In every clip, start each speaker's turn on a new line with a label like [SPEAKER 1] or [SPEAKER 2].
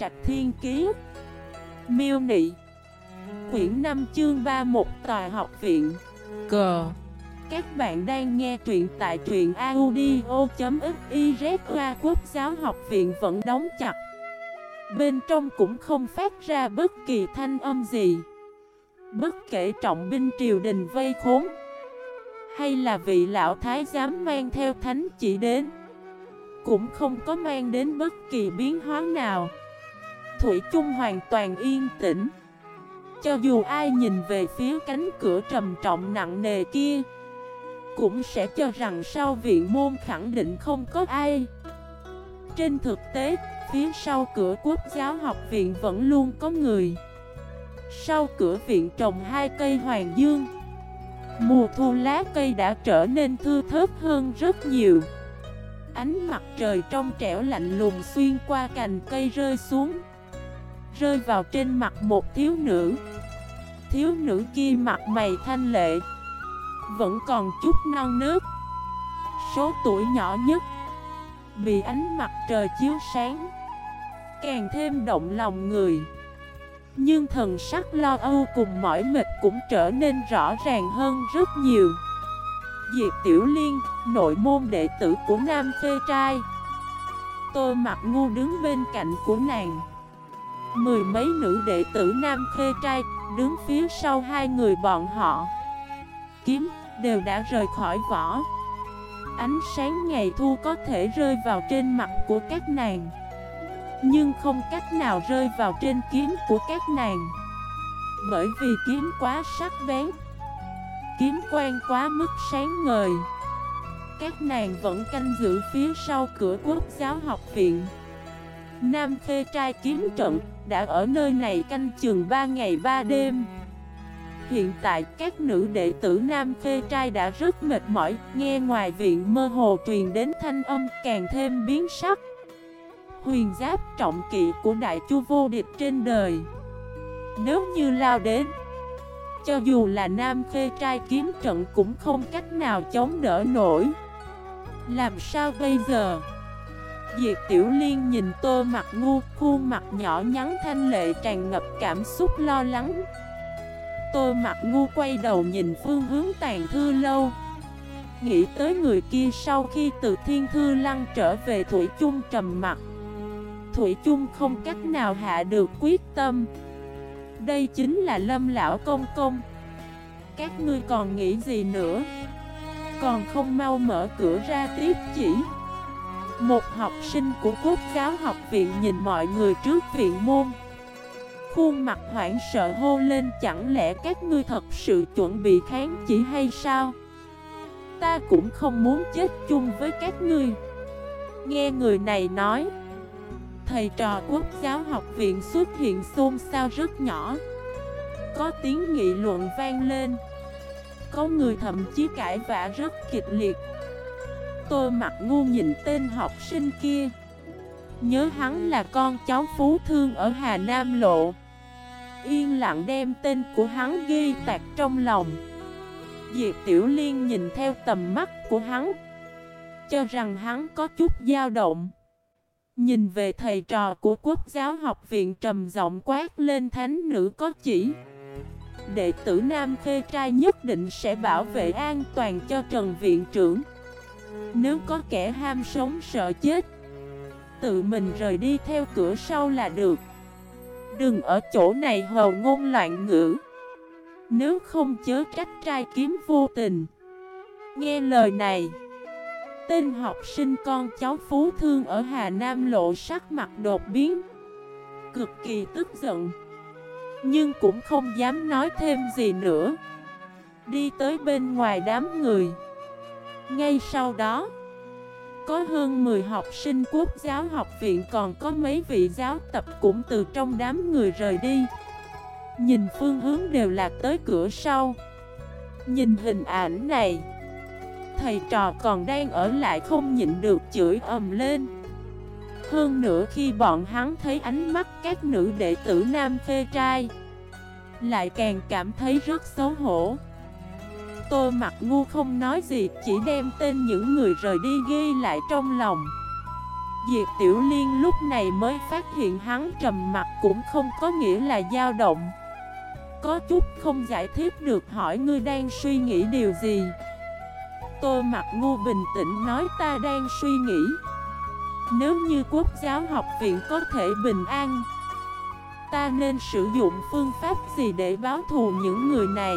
[SPEAKER 1] Trạch Thiên Kiế Miêu Nị. Quyển 5 chương 3 một tòa học viện. Cờ Các bạn đang nghe truyện tại truyện audio.xyz Hoa Quốc giáo học viện vẫn đóng chặt. Bên trong cũng không phát ra bất kỳ thanh âm gì. Bất kể trọng binh triều đình vây khốn Hay là vị lão thái giám mang theo thánh chỉ đến Cũng không có mang đến bất kỳ biến hóa nào Thủy chung hoàn toàn yên tĩnh. Cho dù ai nhìn về phía cánh cửa trầm trọng nặng nề kia Cũng sẽ cho rằng sau viện môn khẳng định không có ai. Trên thực tế, phía sau cửa quốc giáo học viện vẫn luôn có người. Sau cửa viện trồng hai cây hoàng dương Mùa thu lá cây đã trở nên thư thớt hơn rất nhiều. Ánh mặt trời trong trẻo lạnh lùng xuyên qua cành cây rơi xuống. Rơi vào trên mặt một thiếu nữ. Thiếu nữ kia mặt mày thanh lệ Vẫn còn chút non nước Số tuổi nhỏ nhất Bị ánh mặt trời chiếu sáng Càng thêm động lòng người. Nhưng thần sắc lo âu cùng mỏi mệt cũng trở nên rõ ràng hơn rất nhiều. Diệp Tiểu Liên, nội môn đệ tử của Nam Phê Trai. Tôi mặt ngu đứng bên cạnh của nàng. Mười mấy nữ đệ tử Nam Khê Trai Đứng phía sau hai người bọn họ. Kiếm đều đã rời khỏi vỏ. Ánh sáng ngày thu có thể rơi vào trên mặt của các nàng, Nhưng không cách nào rơi vào trên kiếm của các nàng. Bởi vì kiếm quá sắc bén, Kiếm quen quá mức sáng ngời. Các nàng vẫn canh giữ phía sau cửa quốc giáo học viện. Nam Khê Trai kiếm trận đã ở nơi này canh chừng 3 ngày 3 đêm. Hiện tại, các nữ đệ tử Nam Khê Trai đã rất mệt mỏi, Nghe ngoài viện mơ hồ truyền đến thanh âm càng thêm biến sắc. Huyền giáp trọng kỵ của đại chu vô địch trên đời. Nếu như lao đến, Cho dù là Nam Khê Trai kiếm trận cũng không cách nào chống đỡ nổi. Làm sao bây giờ? Diệp Tiểu Liên nhìn tô mặt ngu, khuôn mặt nhỏ nhắn thanh lệ tràn ngập cảm xúc lo lắng. Tô mặt ngu quay đầu nhìn phương hướng tàn thư lâu. Nghĩ tới người kia sau khi từ thiên thư lăng trở về Thủy chung trầm mặt. Thủy chung không cách nào hạ được quyết tâm. Đây chính là lâm lão công công. Các ngươi còn nghĩ gì nữa? Còn không mau mở cửa ra tiếp chỉ. Một học sinh của quốc giáo học viện nhìn mọi người trước viện môn. Khuôn mặt hoảng sợ hô lên, chẳng lẽ các ngươi thật sự chuẩn bị kháng chỉ hay sao? Ta cũng không muốn chết chung với các ngươi. Nghe người này nói, Thầy trò quốc giáo học viện xuất hiện xôn xao rất nhỏ. Có tiếng nghị luận vang lên. Có người thậm chí cãi vã rất kịch liệt. Tô mặt ngu nhìn tên học sinh kia. Nhớ hắn là con cháu phú thương ở Hà Nam Lộ. Yên lặng đem tên của hắn ghi tạc trong lòng. Diệp Tiểu Liên nhìn theo tầm mắt của hắn, Cho rằng hắn có chút dao động. Nhìn về thầy trò của quốc giáo học viện trầm giọng quát lên thánh nữ có chỉ. Đệ tử Nam Khê Trai nhất định sẽ bảo vệ an toàn cho Trần Viện trưởng nếu có kẻ ham sống sợ chết, Tự mình rời đi theo cửa sau là được. Đừng ở chỗ này hầu ngôn loạn ngữ. Nếu không chớ trách trai kiếm vô tình. Nghe lời này, Tên học sinh con cháu Phú Thương ở Hà Nam lộ sắc mặt đột biến, Cực kỳ tức giận, Nhưng cũng không dám nói thêm gì nữa. Đi tới bên ngoài đám người ngay sau đó, có hơn 10 học sinh quốc giáo học viện còn có mấy vị giáo tập cũng từ trong đám người rời đi. Nhìn phương hướng đều là tới cửa sau. Nhìn hình ảnh này, thầy trò còn đang ở lại không nhịn được chửi ầm lên. Hơn nữa khi bọn hắn thấy ánh mắt các nữ đệ tử nam phê trai, lại càng cảm thấy rất xấu hổ. Tô mặt ngu không nói gì, Chỉ đem tên những người rời đi ghi lại trong lòng. Diệp Tiểu Liên lúc này mới phát hiện hắn trầm mặt cũng không có nghĩa là dao động. Có chút không giải thích được hỏi ngươi đang suy nghĩ điều gì. Tô mặt ngu bình tĩnh nói ta đang suy nghĩ. Nếu như quốc giáo học viện có thể bình an, Ta nên sử dụng phương pháp gì để báo thù những người này?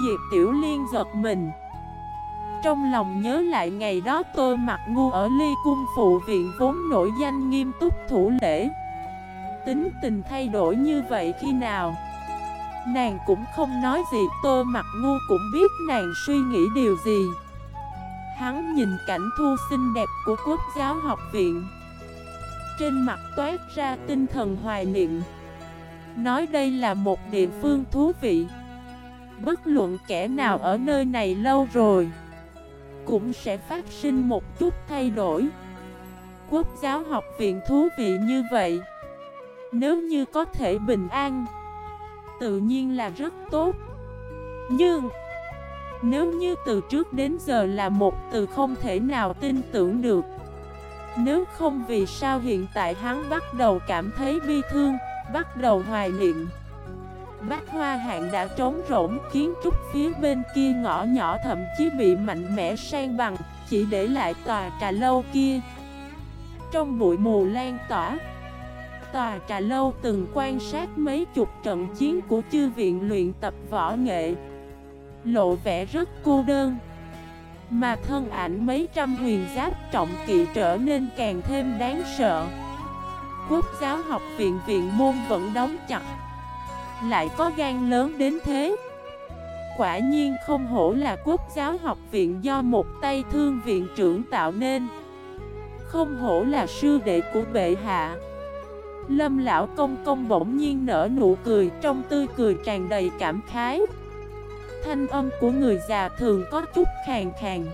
[SPEAKER 1] Diệp Tiểu Liên giật mình. Trong lòng nhớ lại ngày đó tôi mặc ngu ở ly cung phụ viện vốn nổi danh nghiêm túc thủ lễ. Tính tình thay đổi như vậy khi nào? Nàng cũng không nói gì tôi mặc ngu cũng biết nàng suy nghĩ điều gì. Hắn nhìn cảnh thu xinh đẹp của quốc giáo học viện. Trên mặt toát ra tinh thần hoài niệm. Nói đây là một địa phương thú vị. Bất luận kẻ nào ở nơi này lâu rồi, Cũng sẽ phát sinh một chút thay đổi. Quốc giáo học viện thú vị như vậy, Nếu như có thể bình an, Tự nhiên là rất tốt. Nhưng, Nếu như từ trước đến giờ là một từ không thể nào tin tưởng được, Nếu không vì sao hiện tại hắn bắt đầu cảm thấy bi thương, Bắt đầu hoài niệm bách hoa hạng đã trống rỗng, Kiến trúc phía bên kia ngõ nhỏ thậm chí bị mạnh mẽ sang bằng, Chỉ để lại tòa trà lâu kia. Trong bụi mù lan tỏa, Tòa trà lâu từng quan sát mấy chục trận chiến của chư viện luyện tập võ nghệ. Lộ vẻ rất cô đơn, Mà thân ảnh mấy trăm huyền giáp trọng kỵ trở nên càng thêm đáng sợ. Quốc giáo học viện viện môn vẫn đóng chặt. Lại có gan lớn đến thế. Quả nhiên không hổ là quốc giáo học viện do một tay thương viện trưởng tạo nên. Không hổ là sư đệ của bệ hạ. Lâm lão công công bỗng nhiên nở nụ cười, Trong tươi cười tràn đầy cảm khái. Thanh âm của người già thường có chút khàn khàn,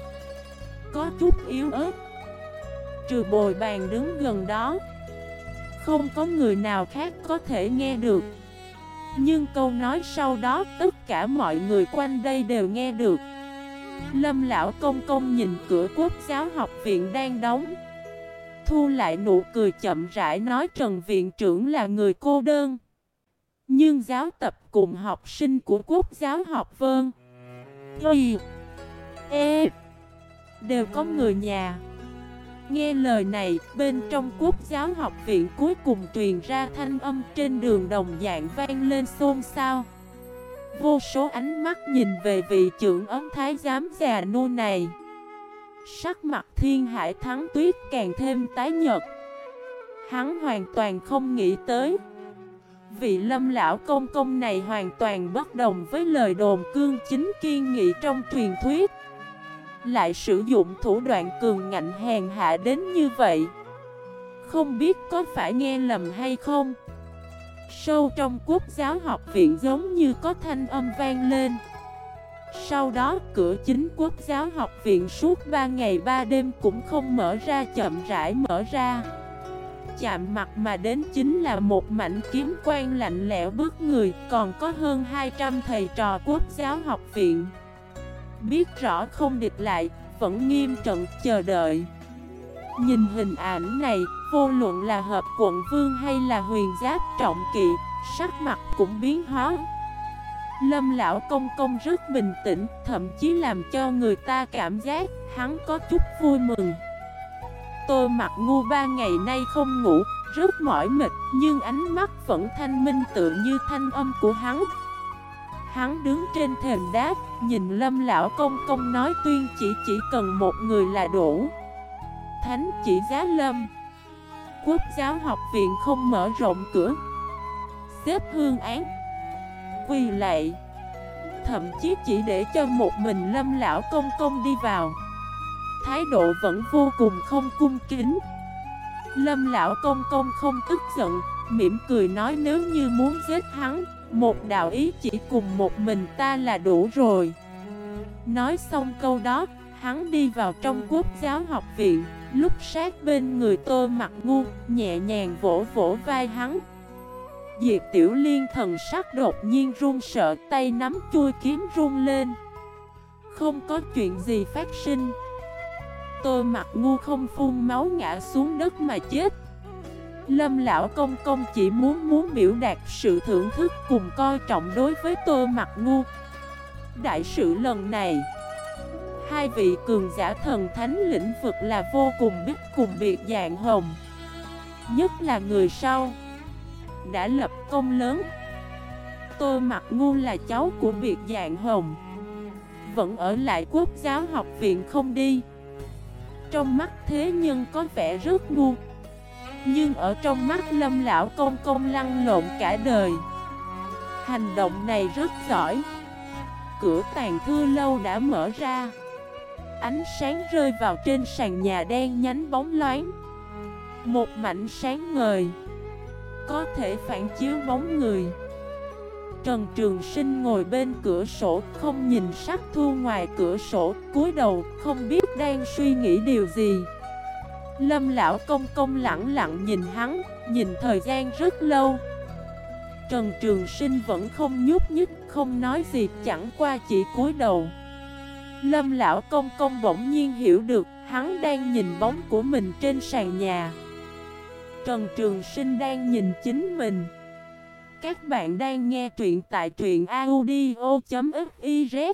[SPEAKER 1] Có chút yếu ớt. Trừ bồi bàn đứng gần đó, Không có người nào khác có thể nghe được. Nhưng câu nói sau đó tất cả mọi người quanh đây đều nghe được. Lâm lão công công nhìn cửa quốc giáo học viện đang đóng. Thu lại nụ cười chậm rãi nói Trần Viện trưởng là người cô đơn. Nhưng giáo tập cùng học sinh của quốc giáo học vơn Y E Đều có người nhà. Nghe lời này, bên trong quốc giáo học viện cuối cùng truyền ra thanh âm trên đường đồng dạng vang lên xôn xao. Vô số ánh mắt nhìn về vị trưởng ấn thái giám già nô này. Sắc mặt thiên hải thắng tuyết càng thêm tái nhật Hắn hoàn toàn không nghĩ tới. Vị lâm lão công công này hoàn toàn bất đồng với lời đồn cương chính kiên nghị trong truyền thuyết. Lại sử dụng thủ đoạn cường ngạnh hèn hạ đến như vậy. Không biết có phải nghe lầm hay không? Sâu trong quốc giáo học viện giống như có thanh âm vang lên. Sau đó, cửa chính quốc giáo học viện suốt 3 ngày 3 đêm cũng không mở ra, chậm rãi mở ra. Chạm mặt mà đến chính là một mảnh kiếm quan lạnh lẽo bước người, Còn có hơn 200 thầy trò quốc giáo học viện. Biết rõ không địch lại, vẫn nghiêm trận chờ đợi Nhìn hình ảnh này, vô luận là hợp quận vương hay là huyền giáp trọng kỵ Sắc mặt cũng biến hóa Lâm lão công công rất bình tĩnh, thậm chí làm cho người ta cảm giác hắn có chút vui mừng. Tôi mặc ngu ba ngày nay không ngủ, rất mỏi mệt, nhưng ánh mắt vẫn thanh minh tự như thanh âm của hắn. Hắn đứng trên thềm đá, nhìn lâm lão công công nói tuyên chỉ chỉ cần một người là đủ. Thánh chỉ giá lâm. Quốc giáo học viện không mở rộng cửa. Xếp hương án quỳ lạy Thậm chí chỉ để cho một mình lâm lão công công đi vào Thái độ vẫn vô cùng không cung kính Lâm lão công công không tức giận Mỉm cười nói nếu như muốn giết hắn một đạo ý chỉ cùng một mình ta là đủ rồi. Nói xong câu đó, Hắn đi vào trong quốc giáo học viện. Lúc sát bên người tô mặt ngu, Nhẹ nhàng vỗ vỗ vai hắn. Diệp Tiểu Liên thần sắc đột nhiên run sợ, tay nắm chui kiếm run lên. Không có chuyện gì phát sinh. Tôi mặt ngu không phun máu ngã xuống đất mà chết. Lâm lão công công chỉ muốn muốn biểu đạt sự thưởng thức cùng coi trọng đối với tôi mặt ngu. Đại sự lần này, Hai vị cường giả thần thánh lĩnh vực là vô cùng biết cùng biệt dạng hồng. Nhất là người sau, Đã lập công lớn. Tôi mặt ngu là cháu của biệt dạng hồng, Vẫn ở lại quốc giáo học viện không đi. Trong mắt thế nhân có vẻ rất ngu. Nhưng ở trong mắt lâm lão công công lăn lộn cả đời. Hành động này rất giỏi. Cửa tàn thư lâu đã mở ra. Ánh sáng rơi vào trên sàn nhà đen nhánh bóng loáng. Một mảnh sáng ngời, Có thể phản chiếu bóng người. Trần Trường Sinh ngồi bên cửa sổ, Không nhìn sắc thu ngoài cửa sổ, cúi đầu, không biết đang suy nghĩ điều gì. Lâm lão công công lặng lặng nhìn hắn, Nhìn thời gian rất lâu. Trần Trường Sinh vẫn không nhúc nhích, Không nói gì, chẳng qua chỉ cúi đầu. Lâm lão công công bỗng nhiên hiểu được, Hắn đang nhìn bóng của mình trên sàn nhà. Trần Trường Sinh đang nhìn chính mình. Các bạn đang nghe truyện tại truyện audio.fif